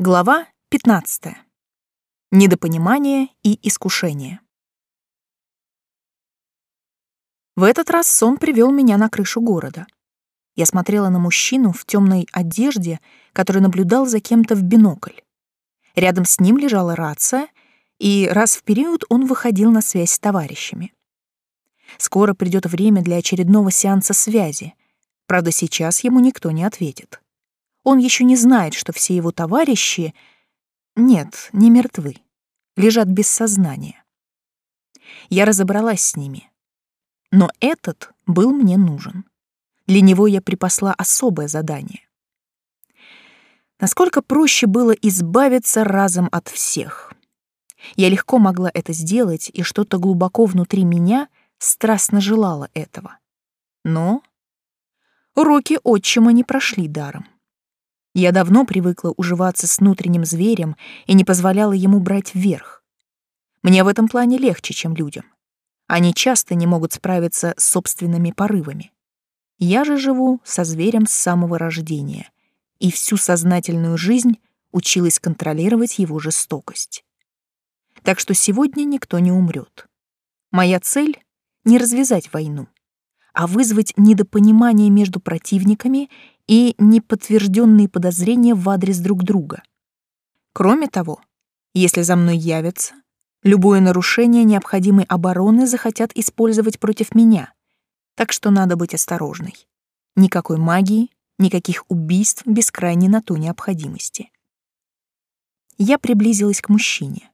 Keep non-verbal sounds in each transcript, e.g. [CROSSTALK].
Глава 15. Недопонимание и искушение. В этот раз сон привел меня на крышу города. Я смотрела на мужчину в темной одежде, который наблюдал за кем-то в бинокль. Рядом с ним лежала рация, и раз в период он выходил на связь с товарищами. Скоро придет время для очередного сеанса связи. Правда, сейчас ему никто не ответит. Он еще не знает, что все его товарищи... Нет, не мертвы. Лежат без сознания. Я разобралась с ними. Но этот был мне нужен. Для него я припасла особое задание. Насколько проще было избавиться разом от всех. Я легко могла это сделать, и что-то глубоко внутри меня страстно желало этого. Но уроки отчима не прошли даром. Я давно привыкла уживаться с внутренним зверем и не позволяла ему брать вверх. Мне в этом плане легче, чем людям. Они часто не могут справиться с собственными порывами. Я же живу со зверем с самого рождения и всю сознательную жизнь училась контролировать его жестокость. Так что сегодня никто не умрет. Моя цель — не развязать войну, а вызвать недопонимание между противниками и неподтвержденные подозрения в адрес друг друга. Кроме того, если за мной явятся, любое нарушение необходимой обороны захотят использовать против меня, так что надо быть осторожной. Никакой магии, никаких убийств без крайней на то необходимости. Я приблизилась к мужчине.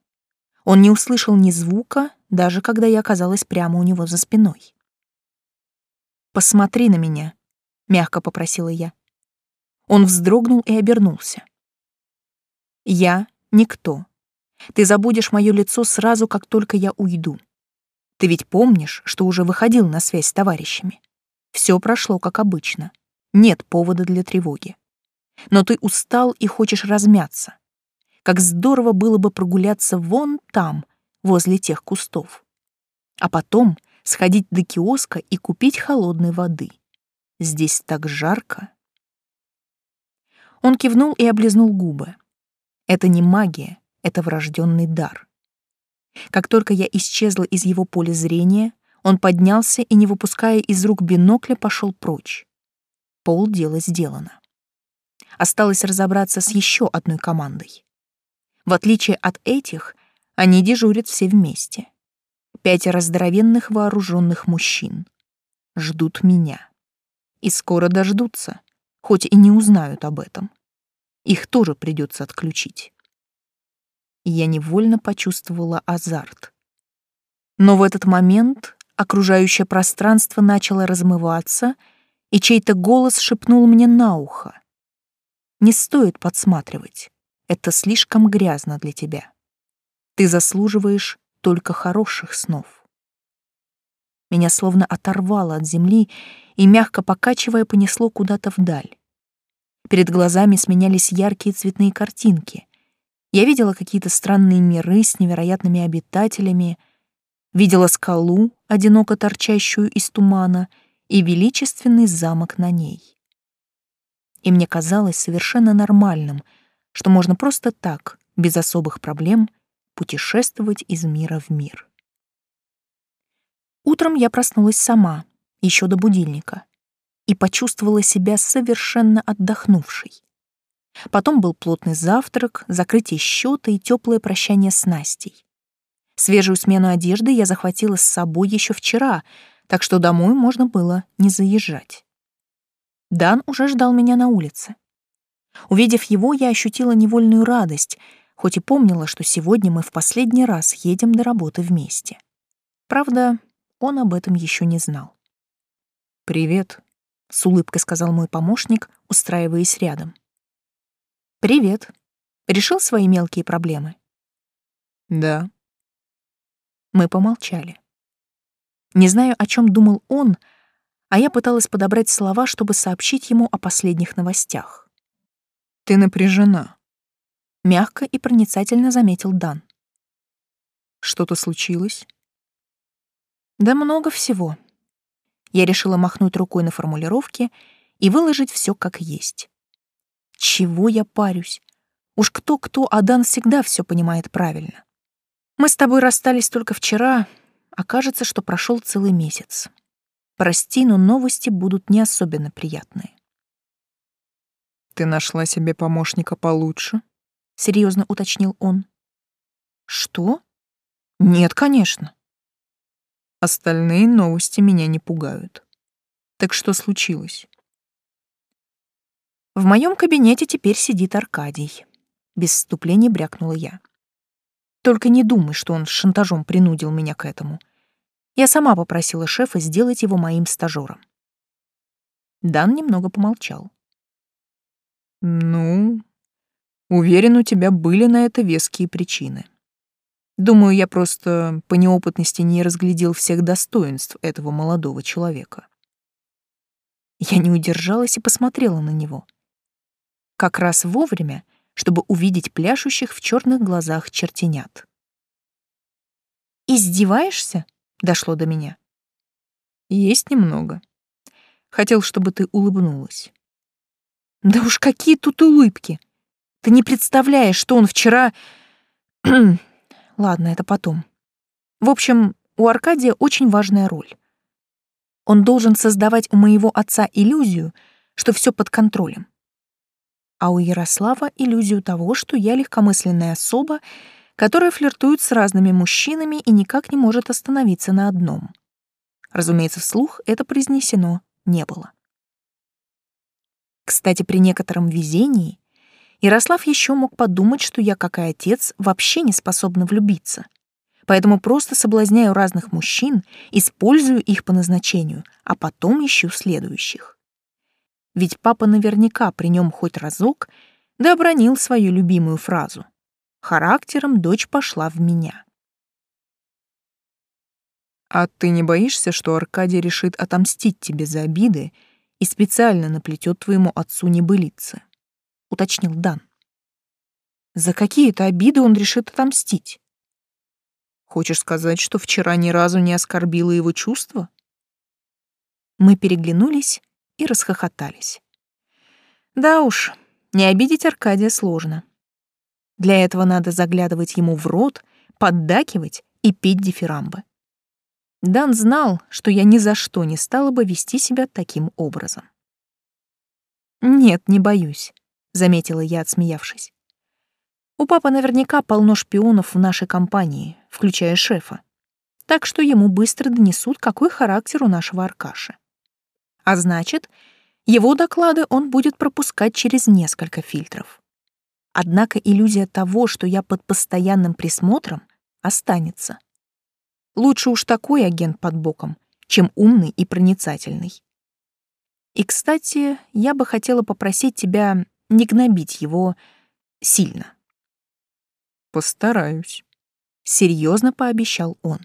Он не услышал ни звука, даже когда я оказалась прямо у него за спиной. «Посмотри на меня», — мягко попросила я. Он вздрогнул и обернулся. «Я — никто. Ты забудешь мое лицо сразу, как только я уйду. Ты ведь помнишь, что уже выходил на связь с товарищами. Все прошло как обычно. Нет повода для тревоги. Но ты устал и хочешь размяться. Как здорово было бы прогуляться вон там, возле тех кустов. А потом сходить до киоска и купить холодной воды. Здесь так жарко. Он кивнул и облизнул губы. Это не магия, это врожденный дар. Как только я исчезла из его поля зрения, он поднялся и, не выпуская из рук бинокля, пошел прочь. Пол дела сделано. Осталось разобраться с еще одной командой. В отличие от этих, они дежурят все вместе. Пятеро здоровенных вооруженных мужчин. Ждут меня. И скоро дождутся, хоть и не узнают об этом. Их тоже придется отключить. Я невольно почувствовала азарт. Но в этот момент окружающее пространство начало размываться, и чей-то голос шепнул мне на ухо. «Не стоит подсматривать. Это слишком грязно для тебя. Ты заслуживаешь только хороших снов». Меня словно оторвало от земли и, мягко покачивая, понесло куда-то вдаль. Перед глазами сменялись яркие цветные картинки. Я видела какие-то странные миры с невероятными обитателями, видела скалу, одиноко торчащую из тумана, и величественный замок на ней. И мне казалось совершенно нормальным, что можно просто так, без особых проблем, путешествовать из мира в мир. Утром я проснулась сама, еще до будильника, и почувствовала себя совершенно отдохнувшей. Потом был плотный завтрак, закрытие счета и теплое прощание с Настей. Свежую смену одежды я захватила с собой еще вчера, так что домой можно было не заезжать. Дан уже ждал меня на улице. Увидев его, я ощутила невольную радость, хоть и помнила, что сегодня мы в последний раз едем до работы вместе. Правда, он об этом еще не знал. «Привет», — с улыбкой сказал мой помощник, устраиваясь рядом. «Привет. Решил свои мелкие проблемы?» «Да». Мы помолчали. Не знаю, о чем думал он, а я пыталась подобрать слова, чтобы сообщить ему о последних новостях. «Ты напряжена», — мягко и проницательно заметил Дан. «Что-то случилось?» Да много всего. Я решила махнуть рукой на формулировки и выложить все как есть. Чего я парюсь? Уж кто-кто, а Дан всегда все понимает правильно. Мы с тобой расстались только вчера, а кажется, что прошел целый месяц. Прости, но новости будут не особенно приятные. Ты нашла себе помощника получше? Серьезно уточнил он. Что? Нет, конечно. Остальные новости меня не пугают. Так что случилось? В моем кабинете теперь сидит Аркадий. Без вступления брякнула я. Только не думай, что он шантажом принудил меня к этому. Я сама попросила шефа сделать его моим стажером. Дан немного помолчал. «Ну, уверен, у тебя были на это веские причины. Думаю, я просто по неопытности не разглядел всех достоинств этого молодого человека». Я не удержалась и посмотрела на него. Как раз вовремя, чтобы увидеть пляшущих в черных глазах чертенят. «Издеваешься?» — дошло до меня. «Есть немного. Хотел, чтобы ты улыбнулась». «Да уж какие тут улыбки! Ты не представляешь, что он вчера...» Ладно, это потом. В общем, у Аркадия очень важная роль. Он должен создавать у моего отца иллюзию, что все под контролем а у Ярослава иллюзию того, что я легкомысленная особа, которая флиртует с разными мужчинами и никак не может остановиться на одном. Разумеется, вслух это произнесено не было. Кстати, при некотором везении Ярослав еще мог подумать, что я, как и отец, вообще не способна влюбиться. Поэтому просто соблазняю разных мужчин, использую их по назначению, а потом ищу следующих ведь папа наверняка при нем хоть разок да обронил свою любимую фразу. Характером дочь пошла в меня. «А ты не боишься, что Аркадий решит отомстить тебе за обиды и специально наплетет твоему отцу небылицы?» — уточнил Дан. «За какие-то обиды он решит отомстить?» «Хочешь сказать, что вчера ни разу не оскорбила его чувства?» Мы переглянулись, и расхохотались. Да уж, не обидеть Аркадия сложно. Для этого надо заглядывать ему в рот, поддакивать и петь дифирамбы. Дан знал, что я ни за что не стала бы вести себя таким образом. «Нет, не боюсь», — заметила я, отсмеявшись. «У папы наверняка полно шпионов в нашей компании, включая шефа. Так что ему быстро донесут, какой характер у нашего Аркаши. А значит, его доклады он будет пропускать через несколько фильтров. Однако иллюзия того, что я под постоянным присмотром, останется. Лучше уж такой агент под боком, чем умный и проницательный. И, кстати, я бы хотела попросить тебя не гнобить его сильно. Постараюсь, серьезно пообещал он.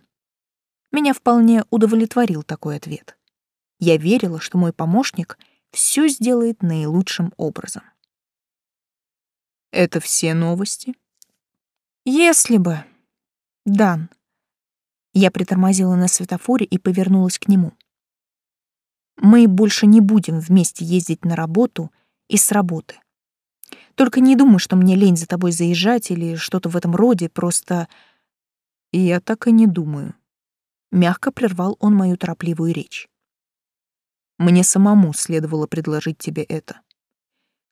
Меня вполне удовлетворил такой ответ. Я верила, что мой помощник все сделает наилучшим образом. Это все новости? Если бы. Дан. Я притормозила на светофоре и повернулась к нему. Мы больше не будем вместе ездить на работу и с работы. Только не думай, что мне лень за тобой заезжать или что-то в этом роде, просто... Я так и не думаю. Мягко прервал он мою торопливую речь. Мне самому следовало предложить тебе это.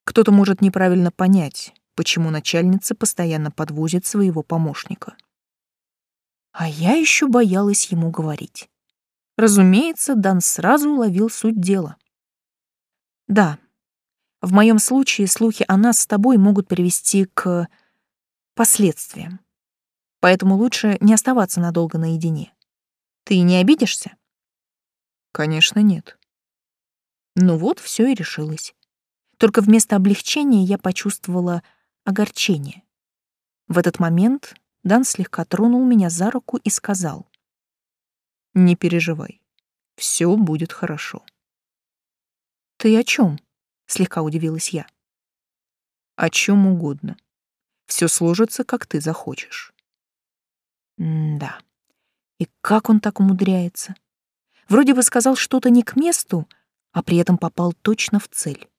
Кто-то может неправильно понять, почему начальница постоянно подвозит своего помощника. А я еще боялась ему говорить. Разумеется, Дан сразу уловил суть дела. Да, в моем случае слухи о нас с тобой могут привести к последствиям. Поэтому лучше не оставаться надолго наедине. Ты не обидишься? Конечно, нет. Ну вот, все и решилось. Только вместо облегчения я почувствовала огорчение. В этот момент Дан слегка тронул меня за руку и сказал. «Не переживай, все будет хорошо». «Ты о чем? Слегка удивилась я. «О чем угодно. Все сложится, как ты захочешь». М-да. И как он так умудряется? Вроде бы сказал что-то не к месту, а при этом попал точно в цель.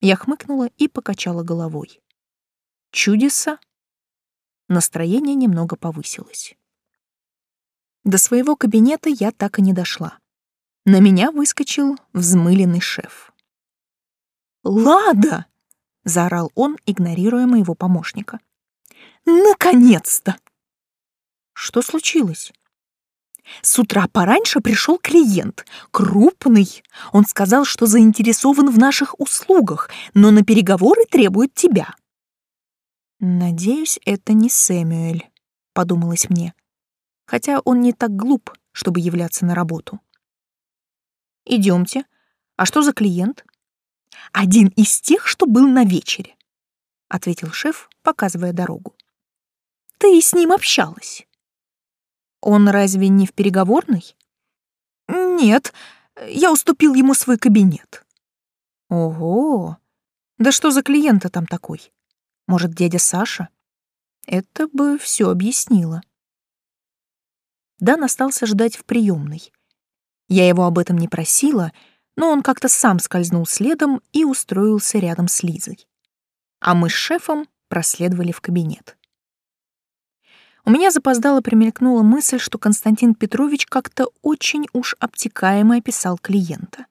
Я хмыкнула и покачала головой. Чудеса? Настроение немного повысилось. До своего кабинета я так и не дошла. На меня выскочил взмыленный шеф. «Лада!» — заорал он, игнорируя моего помощника. «Наконец-то!» «Что случилось?» С утра пораньше пришел клиент, крупный. Он сказал, что заинтересован в наших услугах, но на переговоры требует тебя. Надеюсь, это не Сэмюэль, подумалось мне. Хотя он не так глуп, чтобы являться на работу. Идемте. А что за клиент? Один из тех, что был на вечере, ответил шеф, показывая дорогу. Ты с ним общалась. Он разве не в переговорной? Нет, я уступил ему свой кабинет. Ого, да что за клиента там такой? Может, дядя Саша? Это бы все объяснило. Дан остался ждать в приемной. Я его об этом не просила, но он как-то сам скользнул следом и устроился рядом с Лизой. А мы с шефом проследовали в кабинет. У меня запоздало примелькнула мысль, что Константин Петрович как-то очень уж обтекаемо описал клиента.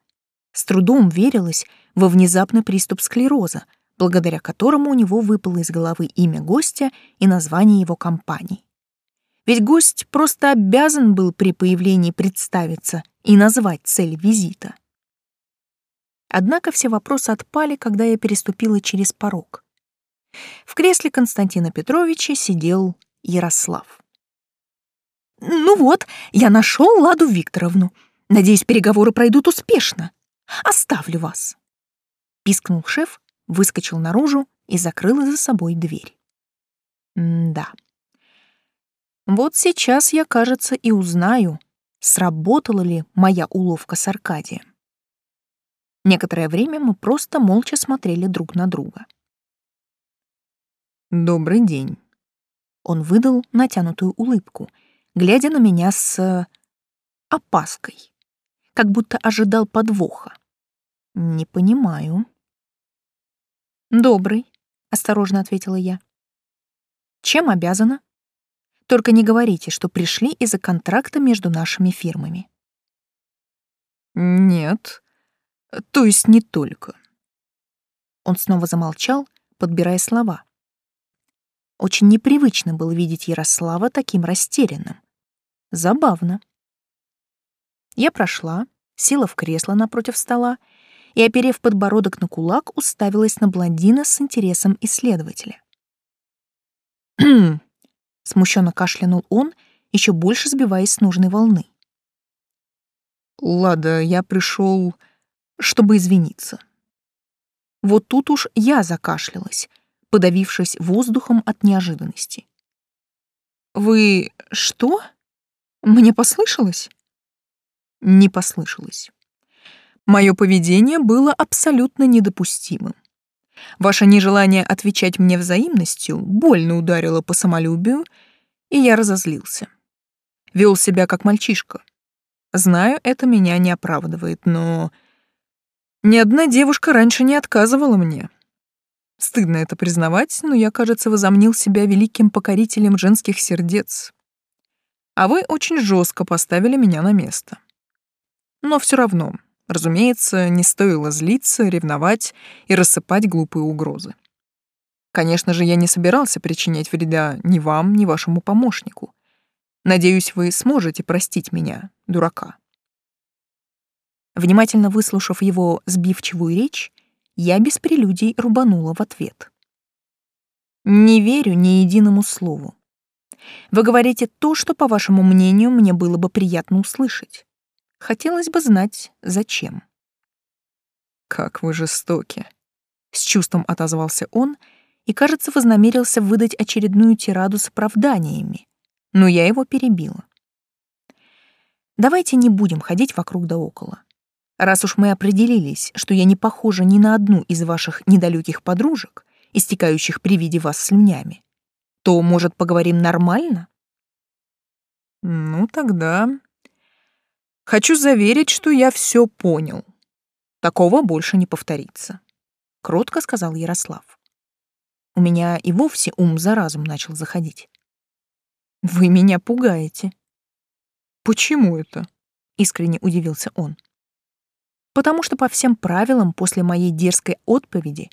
С трудом верилось во внезапный приступ склероза, благодаря которому у него выпало из головы имя гостя и название его компании. Ведь гость просто обязан был при появлении представиться и назвать цель визита. Однако все вопросы отпали, когда я переступила через порог. В кресле Константина Петровича сидел Ярослав. «Ну вот, я нашел Ладу Викторовну. Надеюсь, переговоры пройдут успешно. Оставлю вас». Пискнул шеф, выскочил наружу и закрыл за собой дверь. М-да. Вот сейчас я, кажется, и узнаю, сработала ли моя уловка с Аркадием. Некоторое время мы просто молча смотрели друг на друга. «Добрый день», он выдал натянутую улыбку, глядя на меня с опаской, как будто ожидал подвоха. Не понимаю. Добрый, осторожно ответила я. Чем обязана? Только не говорите, что пришли из-за контракта между нашими фирмами. Нет, то есть не только. Он снова замолчал, подбирая слова. Очень непривычно было видеть Ярослава таким растерянным. Забавно. Я прошла, села в кресло напротив стола и, оперев подбородок на кулак, уставилась на блондина с интересом исследователя. [CLEARS THROAT] Смущенно кашлянул он, еще больше сбиваясь с нужной волны. «Лада, я пришел, чтобы извиниться». Вот тут уж я закашлялась, подавившись воздухом от неожиданности. «Вы что? Мне послышалось?» Не послышалось. Мое поведение было абсолютно недопустимым. Ваше нежелание отвечать мне взаимностью больно ударило по самолюбию, и я разозлился. Вел себя как мальчишка. Знаю, это меня не оправдывает, но... Ни одна девушка раньше не отказывала мне. Стыдно это признавать, но я, кажется, возомнил себя великим покорителем женских сердец. А вы очень жестко поставили меня на место. Но все равно, разумеется, не стоило злиться, ревновать и рассыпать глупые угрозы. Конечно же, я не собирался причинять вреда ни вам, ни вашему помощнику. Надеюсь, вы сможете простить меня, дурака. Внимательно выслушав его сбивчивую речь, я без прелюдий рубанула в ответ. «Не верю ни единому слову. Вы говорите то, что, по вашему мнению, мне было бы приятно услышать. Хотелось бы знать, зачем». «Как вы жестоки!» — с чувством отозвался он и, кажется, вознамерился выдать очередную тираду с оправданиями, но я его перебила. «Давайте не будем ходить вокруг да около. Раз уж мы определились, что я не похожа ни на одну из ваших недалеких подружек, истекающих при виде вас слюнями, то, может, поговорим нормально? Ну, тогда... Хочу заверить, что я все понял. Такого больше не повторится, — кротко сказал Ярослав. У меня и вовсе ум за разум начал заходить. Вы меня пугаете. Почему это? Искренне удивился он. Потому что по всем правилам после моей дерзкой отповеди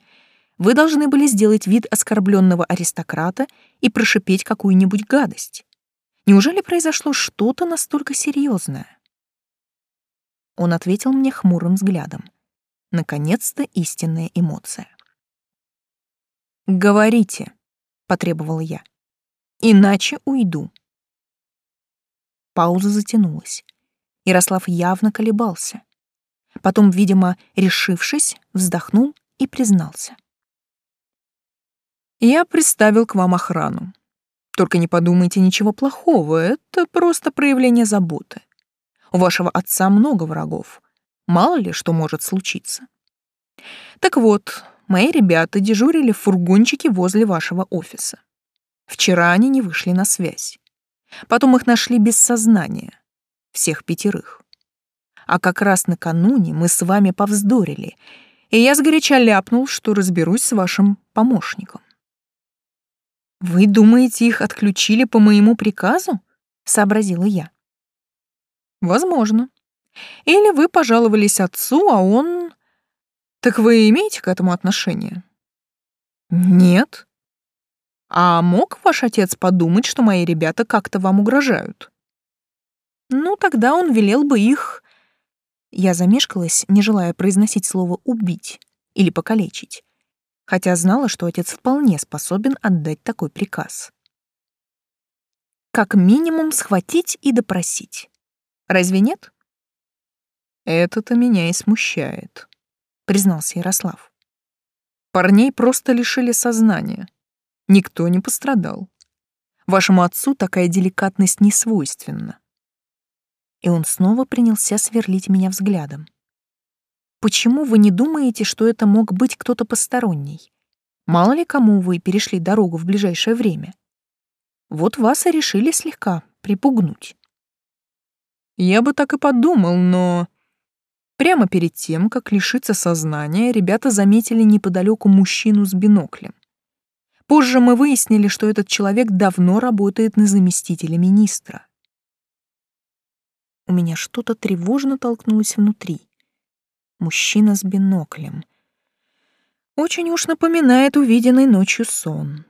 вы должны были сделать вид оскорбленного аристократа и прошипеть какую-нибудь гадость. Неужели произошло что-то настолько серьезное? Он ответил мне хмурым взглядом. Наконец-то истинная эмоция. «Говорите», — потребовала я. «Иначе уйду». Пауза затянулась. Ярослав явно колебался. Потом, видимо, решившись, вздохнул и признался. «Я приставил к вам охрану. Только не подумайте ничего плохого, это просто проявление заботы. У вашего отца много врагов. Мало ли что может случиться. Так вот, мои ребята дежурили в фургончике возле вашего офиса. Вчера они не вышли на связь. Потом их нашли без сознания. Всех пятерых. А как раз накануне мы с вами повздорили, и я сгоряча ляпнул, что разберусь с вашим помощником. «Вы думаете, их отключили по моему приказу?» — сообразила я. «Возможно. Или вы пожаловались отцу, а он... Так вы имеете к этому отношение?» «Нет». «А мог ваш отец подумать, что мои ребята как-то вам угрожают?» «Ну, тогда он велел бы их...» Я замешкалась, не желая произносить слово «убить» или «покалечить» хотя знала, что отец вполне способен отдать такой приказ. Как минимум схватить и допросить. Разве нет? Это-то меня и смущает, признался Ярослав. Парней просто лишили сознания. Никто не пострадал. Вашему отцу такая деликатность не свойственна. И он снова принялся сверлить меня взглядом. Почему вы не думаете, что это мог быть кто-то посторонний? Мало ли кому вы перешли дорогу в ближайшее время. Вот вас и решили слегка припугнуть. Я бы так и подумал, но... Прямо перед тем, как лишиться сознания, ребята заметили неподалеку мужчину с биноклем. Позже мы выяснили, что этот человек давно работает на заместителя министра. У меня что-то тревожно толкнулось внутри. Мужчина с биноклем. Очень уж напоминает увиденный ночью сон.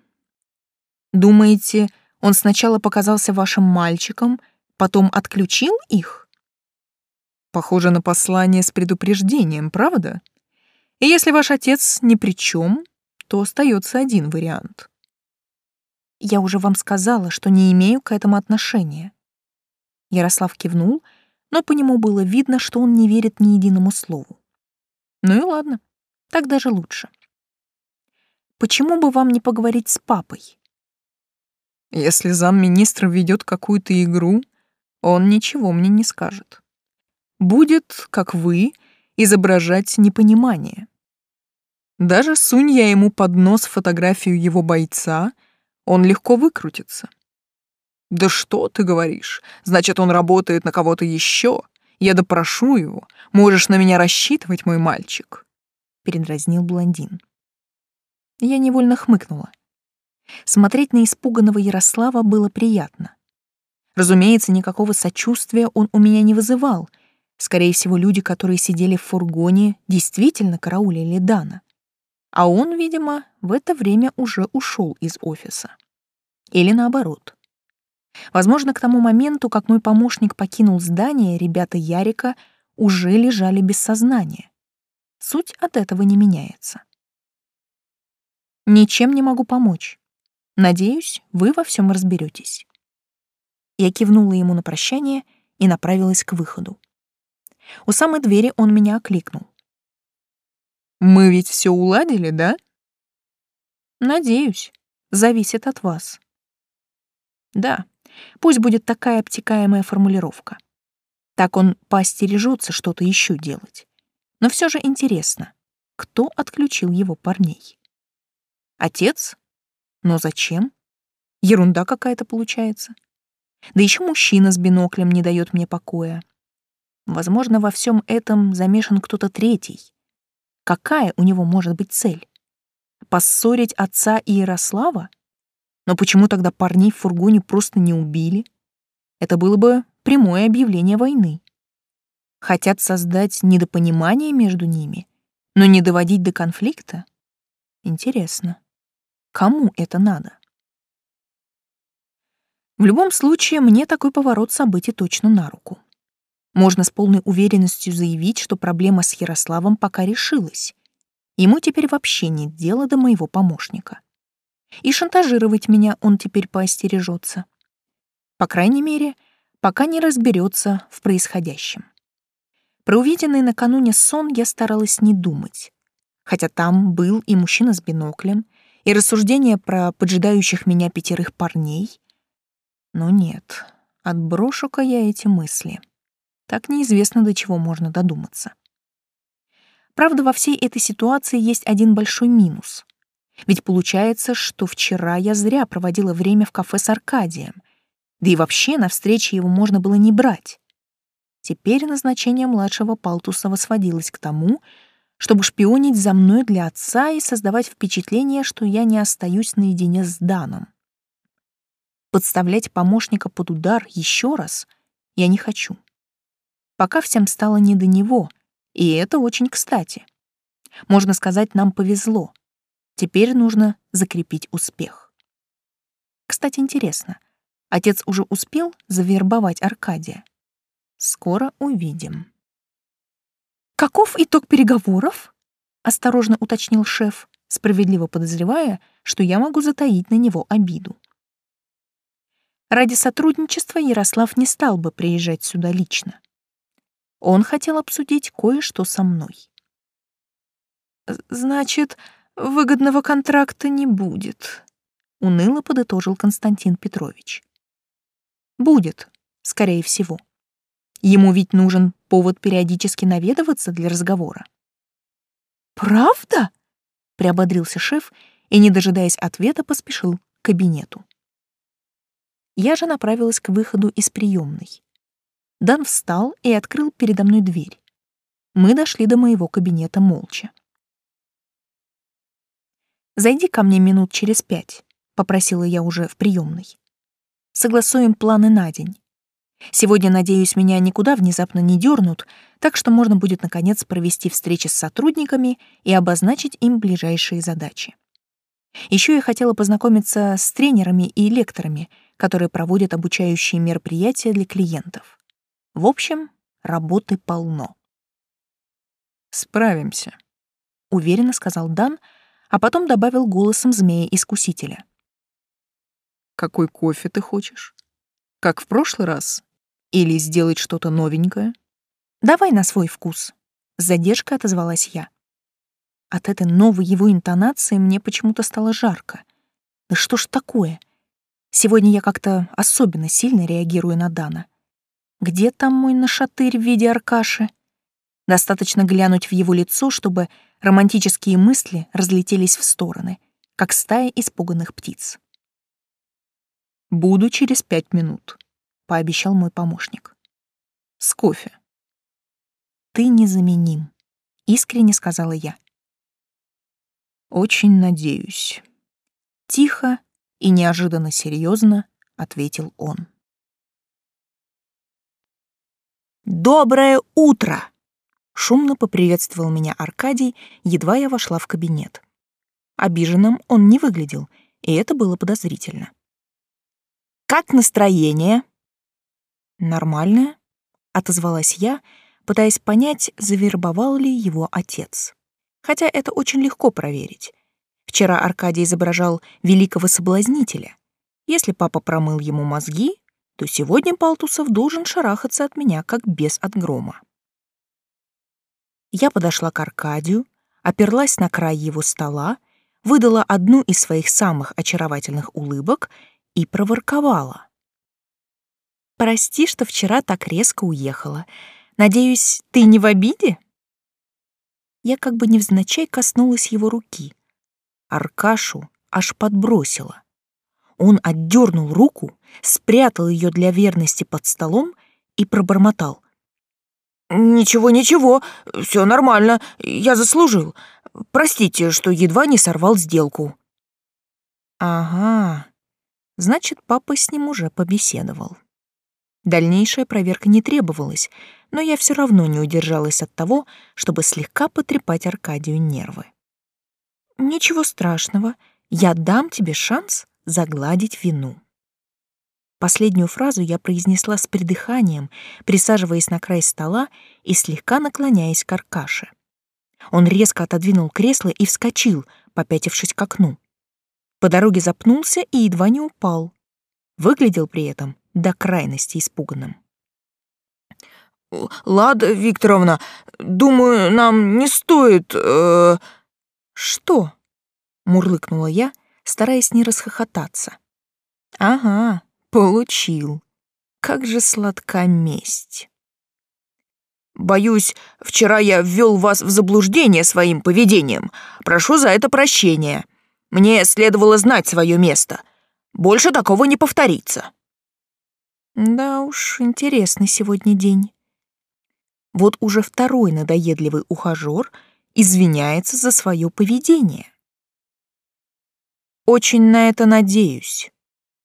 Думаете, он сначала показался вашим мальчиком, потом отключил их? Похоже на послание с предупреждением, правда? И если ваш отец ни при чем, то остается один вариант. Я уже вам сказала, что не имею к этому отношения. Ярослав кивнул, но по нему было видно, что он не верит ни единому слову. Ну и ладно, так даже лучше. Почему бы вам не поговорить с папой? Если замминистра ведет какую-то игру, он ничего мне не скажет. Будет, как вы, изображать непонимание. Даже сунь я ему под нос фотографию его бойца, он легко выкрутится. «Да что ты говоришь? Значит, он работает на кого-то еще. Я допрошу его. Можешь на меня рассчитывать, мой мальчик», — передразнил блондин. Я невольно хмыкнула. Смотреть на испуганного Ярослава было приятно. Разумеется, никакого сочувствия он у меня не вызывал. Скорее всего, люди, которые сидели в фургоне, действительно караулили Дана. А он, видимо, в это время уже ушел из офиса. Или наоборот. Возможно, к тому моменту, как мой помощник покинул здание, ребята Ярика уже лежали без сознания. Суть от этого не меняется. Ничем не могу помочь. Надеюсь, вы во всем разберетесь. Я кивнула ему на прощание и направилась к выходу. У самой двери он меня окликнул. «Мы ведь все уладили, да?» «Надеюсь. Зависит от вас». «Да, Пусть будет такая обтекаемая формулировка. Так он поостережется что-то еще делать. Но все же интересно, кто отключил его парней? Отец? Но зачем? Ерунда какая-то получается. Да еще мужчина с биноклем не дает мне покоя. Возможно, во всем этом замешан кто-то третий. Какая у него может быть цель? Поссорить отца и Ярослава? Но почему тогда парней в фургоне просто не убили? Это было бы прямое объявление войны. Хотят создать недопонимание между ними, но не доводить до конфликта? Интересно, кому это надо? В любом случае, мне такой поворот событий точно на руку. Можно с полной уверенностью заявить, что проблема с Ярославом пока решилась. Ему теперь вообще нет дела до моего помощника. И шантажировать меня он теперь поостережется. По крайней мере, пока не разберется в происходящем. Про увиденный накануне сон я старалась не думать, хотя там был и мужчина с биноклем, и рассуждения про поджидающих меня пятерых парней. Но нет, отброшу-ка я эти мысли. Так неизвестно, до чего можно додуматься. Правда, во всей этой ситуации есть один большой минус. Ведь получается, что вчера я зря проводила время в кафе с Аркадием. Да и вообще на встрече его можно было не брать. Теперь назначение младшего Палтусова сводилось к тому, чтобы шпионить за мной для отца и создавать впечатление, что я не остаюсь наедине с Даном. Подставлять помощника под удар еще раз я не хочу. Пока всем стало не до него, и это очень кстати. Можно сказать, нам повезло. Теперь нужно закрепить успех. Кстати, интересно, отец уже успел завербовать Аркадия? Скоро увидим. «Каков итог переговоров?» — осторожно уточнил шеф, справедливо подозревая, что я могу затаить на него обиду. Ради сотрудничества Ярослав не стал бы приезжать сюда лично. Он хотел обсудить кое-что со мной. «Значит, выгодного контракта не будет», — уныло подытожил Константин Петрович. «Будет, скорее всего. Ему ведь нужен повод периодически наведываться для разговора». «Правда?» — приободрился шеф и, не дожидаясь ответа, поспешил к кабинету. Я же направилась к выходу из приемной. Дан встал и открыл передо мной дверь. Мы дошли до моего кабинета молча. «Зайди ко мне минут через пять», — попросила я уже в приемной. «Согласуем планы на день. Сегодня, надеюсь, меня никуда внезапно не дернут, так что можно будет, наконец, провести встречи с сотрудниками и обозначить им ближайшие задачи. Еще я хотела познакомиться с тренерами и лекторами, которые проводят обучающие мероприятия для клиентов. В общем, работы полно. «Справимся», — уверенно сказал Дан, а потом добавил голосом змея-искусителя. «Какой кофе ты хочешь? Как в прошлый раз? Или сделать что-то новенькое?» «Давай на свой вкус», — с задержкой отозвалась я. От этой новой его интонации мне почему-то стало жарко. Да что ж такое? Сегодня я как-то особенно сильно реагирую на Дана. Где там мой нашатырь в виде Аркаши? Достаточно глянуть в его лицо, чтобы романтические мысли разлетелись в стороны, как стая испуганных птиц. «Буду через пять минут», — пообещал мой помощник. «С кофе». «Ты незаменим», — искренне сказала я. «Очень надеюсь». Тихо и неожиданно серьезно ответил он. «Доброе утро!» Шумно поприветствовал меня Аркадий, едва я вошла в кабинет. Обиженным он не выглядел, и это было подозрительно. «Как настроение?» «Нормальное», — отозвалась я, пытаясь понять, завербовал ли его отец. Хотя это очень легко проверить. Вчера Аркадий изображал великого соблазнителя. Если папа промыл ему мозги, то сегодня Палтусов должен шарахаться от меня, как бес от грома. Я подошла к Аркадию, оперлась на край его стола, выдала одну из своих самых очаровательных улыбок и проворковала. «Прости, что вчера так резко уехала. Надеюсь, ты не в обиде?» Я как бы невзначай коснулась его руки. Аркашу аж подбросила. Он отдернул руку, спрятал ее для верности под столом и пробормотал. «Ничего, ничего, все нормально, я заслужил. Простите, что едва не сорвал сделку». «Ага, значит, папа с ним уже побеседовал». Дальнейшая проверка не требовалась, но я все равно не удержалась от того, чтобы слегка потрепать Аркадию нервы. «Ничего страшного, я дам тебе шанс загладить вину». Последнюю фразу я произнесла с придыханием, присаживаясь на край стола и слегка наклоняясь к Аркаше. Он резко отодвинул кресло и вскочил, попятившись к окну. По дороге запнулся и едва не упал. Выглядел при этом до крайности испуганным. «Лада Викторовна, думаю, нам не стоит...» э... «Что?» — мурлыкнула я, стараясь не расхохотаться. «Ага, получил. Как же сладка месть!» «Боюсь, вчера я ввел вас в заблуждение своим поведением. Прошу за это прощения. Мне следовало знать свое место. Больше такого не повторится». Да уж, интересный сегодня день. Вот уже второй надоедливый ухажёр извиняется за свое поведение. Очень на это надеюсь.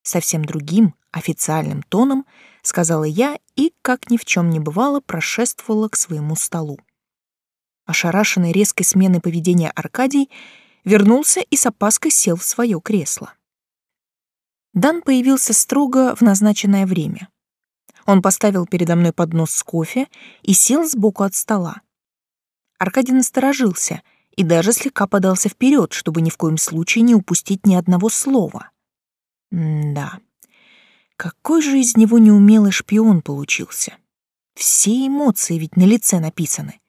Совсем другим, официальным тоном сказала я и, как ни в чем не бывало, прошествовала к своему столу. Ошарашенный резкой сменой поведения Аркадий вернулся и с опаской сел в свое кресло. Дан появился строго в назначенное время. Он поставил передо мной поднос с кофе и сел сбоку от стола. Аркадий насторожился и даже слегка подался вперед, чтобы ни в коем случае не упустить ни одного слова. Да, какой же из него неумелый шпион получился. Все эмоции ведь на лице написаны.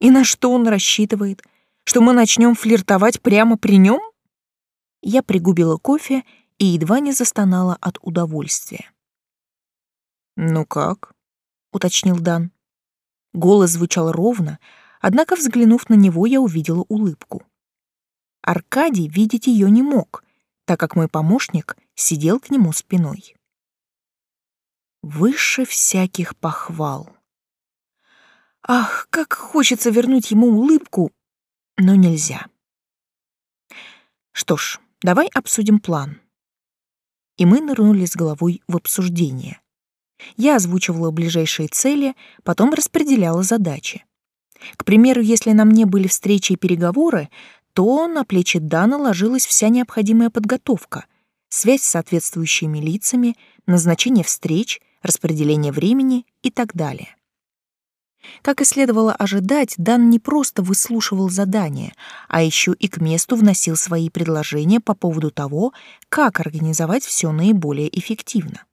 И на что он рассчитывает? Что мы начнем флиртовать прямо при нем? Я пригубила кофе и едва не застонала от удовольствия. «Ну как?» — уточнил Дан. Голос звучал ровно, однако, взглянув на него, я увидела улыбку. Аркадий видеть ее не мог, так как мой помощник сидел к нему спиной. Выше всяких похвал. Ах, как хочется вернуть ему улыбку, но нельзя. Что ж, давай обсудим план и мы нырнули с головой в обсуждение. Я озвучивала ближайшие цели, потом распределяла задачи. К примеру, если на мне были встречи и переговоры, то на плечи Дана ложилась вся необходимая подготовка, связь с соответствующими лицами, назначение встреч, распределение времени и так далее. Как и следовало ожидать, Дан не просто выслушивал задания, а еще и к месту вносил свои предложения по поводу того, как организовать все наиболее эффективно.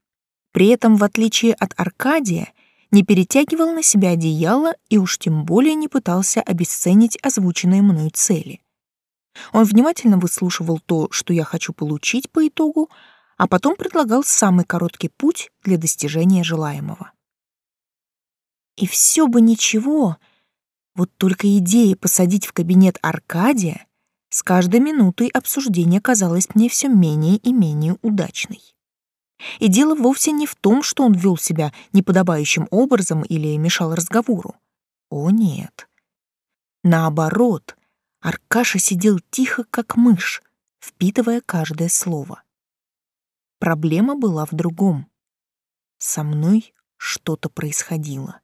При этом, в отличие от Аркадия, не перетягивал на себя одеяло и уж тем более не пытался обесценить озвученные мною цели. Он внимательно выслушивал то, что я хочу получить по итогу, а потом предлагал самый короткий путь для достижения желаемого. И все бы ничего, вот только идея посадить в кабинет Аркадия с каждой минутой обсуждения казалась мне все менее и менее удачной. И дело вовсе не в том, что он вел себя неподобающим образом или мешал разговору. О нет. Наоборот, Аркаша сидел тихо, как мышь, впитывая каждое слово. Проблема была в другом. Со мной что-то происходило.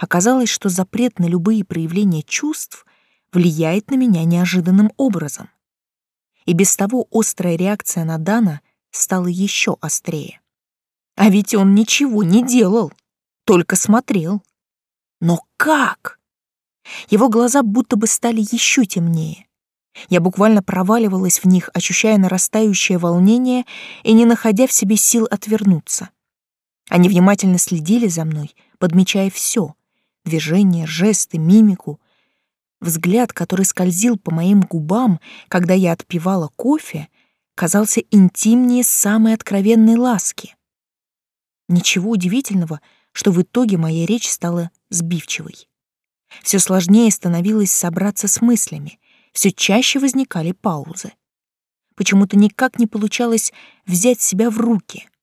Оказалось, что запрет на любые проявления чувств влияет на меня неожиданным образом. И без того острая реакция на Дана стала еще острее. А ведь он ничего не делал, только смотрел. Но как? Его глаза будто бы стали еще темнее. Я буквально проваливалась в них, ощущая нарастающее волнение и не находя в себе сил отвернуться. Они внимательно следили за мной, подмечая все — движения, жесты, мимику. Взгляд, который скользил по моим губам, когда я отпивала кофе, казался интимнее самой откровенной ласки. Ничего удивительного, что в итоге моя речь стала сбивчивой. Все сложнее становилось собраться с мыслями, все чаще возникали паузы. Почему-то никак не получалось взять себя в руки —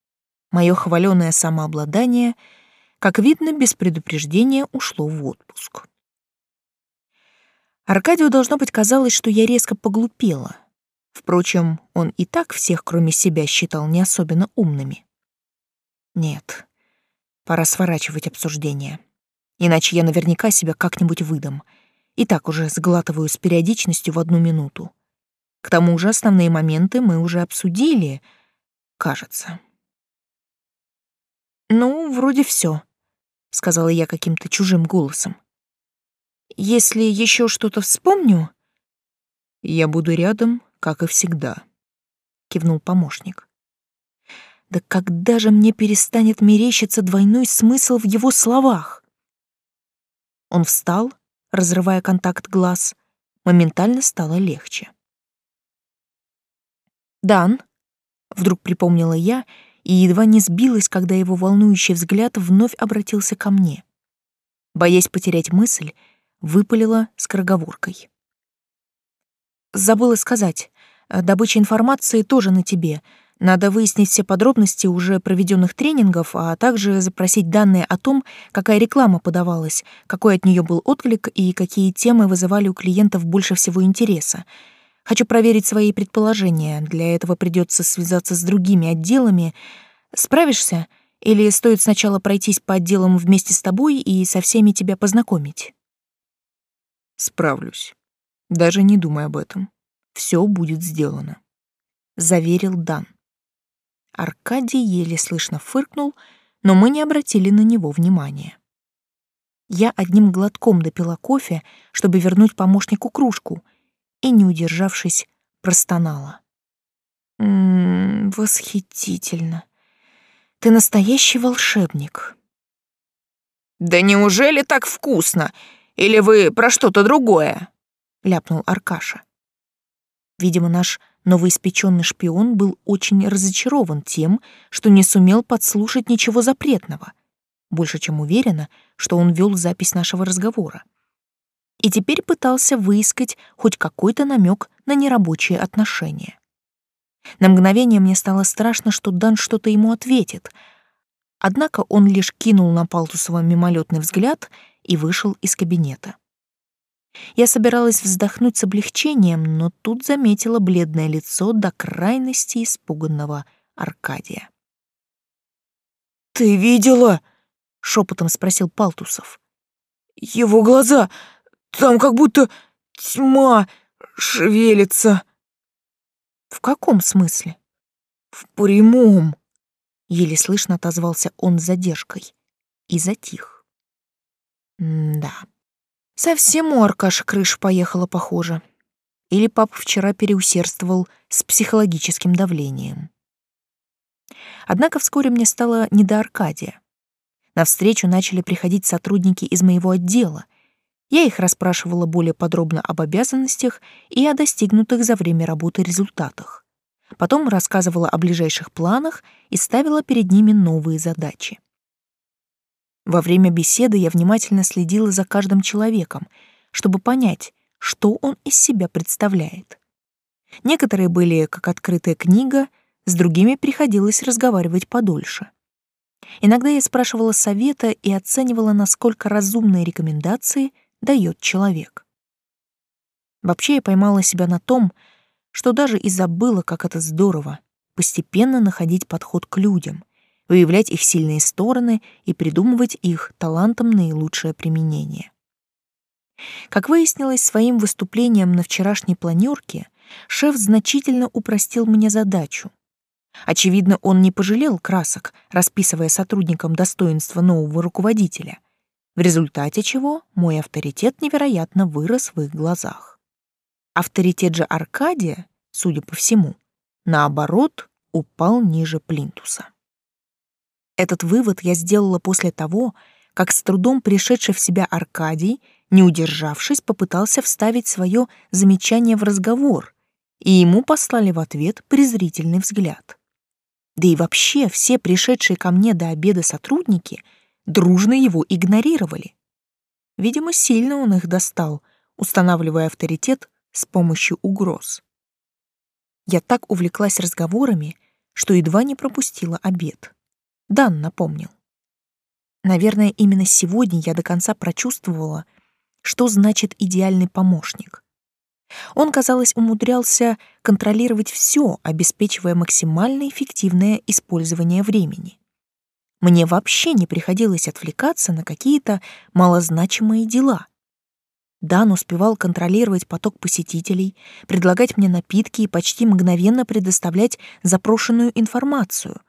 Мое хваленое самообладание, как видно, без предупреждения ушло в отпуск. Аркадию должно быть казалось, что я резко поглупела. Впрочем, он и так всех, кроме себя, считал не особенно умными. Нет, пора сворачивать обсуждение. Иначе я наверняка себя как-нибудь выдам. И так уже сглатываю с периодичностью в одну минуту. К тому же основные моменты мы уже обсудили, кажется. «Ну, вроде все, сказала я каким-то чужим голосом. «Если еще что-то вспомню...» «Я буду рядом, как и всегда», — кивнул помощник. «Да когда же мне перестанет мерещиться двойной смысл в его словах?» Он встал, разрывая контакт глаз. Моментально стало легче. «Дан», — вдруг припомнила я и едва не сбилась, когда его волнующий взгляд вновь обратился ко мне. Боясь потерять мысль, выпалила скороговоркой. «Забыла сказать. Добыча информации тоже на тебе. Надо выяснить все подробности уже проведенных тренингов, а также запросить данные о том, какая реклама подавалась, какой от нее был отклик и какие темы вызывали у клиентов больше всего интереса. Хочу проверить свои предположения. Для этого придется связаться с другими отделами. Справишься? Или стоит сначала пройтись по отделам вместе с тобой и со всеми тебя познакомить? Справлюсь. Даже не думай об этом. Все будет сделано, заверил Дан. Аркадий еле слышно фыркнул, но мы не обратили на него внимания. Я одним глотком допила кофе, чтобы вернуть помощнику кружку — и, не удержавшись, простонала. «М -м, «Восхитительно! Ты настоящий волшебник!» «Да неужели так вкусно? Или вы про что-то другое?» — ляпнул Аркаша. Видимо, наш новоиспеченный шпион был очень разочарован тем, что не сумел подслушать ничего запретного. Больше чем уверена, что он вел запись нашего разговора и теперь пытался выискать хоть какой-то намек на нерабочие отношения. На мгновение мне стало страшно, что Дан что-то ему ответит, однако он лишь кинул на Палтусова мимолетный взгляд и вышел из кабинета. Я собиралась вздохнуть с облегчением, но тут заметила бледное лицо до крайности испуганного Аркадия. «Ты видела?» — шепотом спросил Палтусов. «Его глаза! Там как будто тьма шевелится. В каком смысле? В прямом. Еле слышно отозвался он с задержкой и затих. М-да. Совсем у Аркаши крыша поехала, похоже. Или папа вчера переусердствовал с психологическим давлением. Однако вскоре мне стало не до Аркадия. На встречу начали приходить сотрудники из моего отдела — я их расспрашивала более подробно об обязанностях и о достигнутых за время работы результатах. Потом рассказывала о ближайших планах и ставила перед ними новые задачи. Во время беседы я внимательно следила за каждым человеком, чтобы понять, что он из себя представляет. Некоторые были как открытая книга, с другими приходилось разговаривать подольше. Иногда я спрашивала совета и оценивала, насколько разумные рекомендации — дает человек. Вообще я поймала себя на том, что даже и забыла, как это здорово постепенно находить подход к людям, выявлять их сильные стороны и придумывать их талантом наилучшее применение. Как выяснилось своим выступлением на вчерашней планерке, шеф значительно упростил мне задачу. Очевидно, он не пожалел красок, расписывая сотрудникам достоинства нового руководителя, в результате чего мой авторитет невероятно вырос в их глазах. Авторитет же Аркадия, судя по всему, наоборот, упал ниже плинтуса. Этот вывод я сделала после того, как с трудом пришедший в себя Аркадий, не удержавшись, попытался вставить свое замечание в разговор, и ему послали в ответ презрительный взгляд. Да и вообще все пришедшие ко мне до обеда сотрудники — дружно его игнорировали. Видимо, сильно он их достал, устанавливая авторитет с помощью угроз. Я так увлеклась разговорами, что едва не пропустила обед. Дан напомнил. Наверное, именно сегодня я до конца прочувствовала, Что значит идеальный помощник? Он, казалось, умудрялся контролировать все, обеспечивая максимально эффективное использование времени. Мне вообще не приходилось отвлекаться на какие-то малозначимые дела. Дан успевал контролировать поток посетителей, предлагать мне напитки и почти мгновенно предоставлять запрошенную информацию.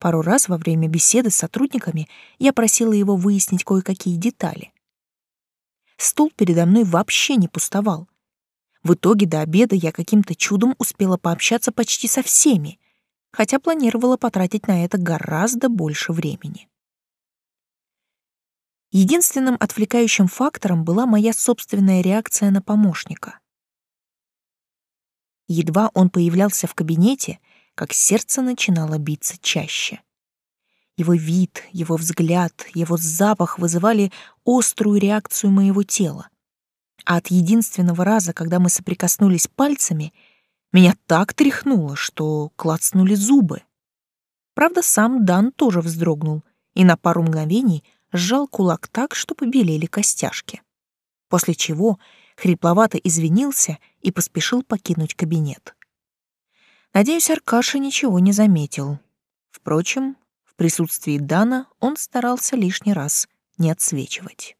Пару раз во время беседы с сотрудниками я просила его выяснить кое-какие детали. Стул передо мной вообще не пустовал. В итоге до обеда я каким-то чудом успела пообщаться почти со всеми, хотя планировала потратить на это гораздо больше времени. Единственным отвлекающим фактором была моя собственная реакция на помощника. Едва он появлялся в кабинете, как сердце начинало биться чаще. Его вид, его взгляд, его запах вызывали острую реакцию моего тела. А от единственного раза, когда мы соприкоснулись пальцами, меня так тряхнуло, что клацнули зубы. Правда, сам Дан тоже вздрогнул и на пару мгновений сжал кулак так, что побелели костяшки. После чего хрипловато извинился и поспешил покинуть кабинет. Надеюсь, Аркаша ничего не заметил. Впрочем, в присутствии Дана он старался лишний раз не отсвечивать.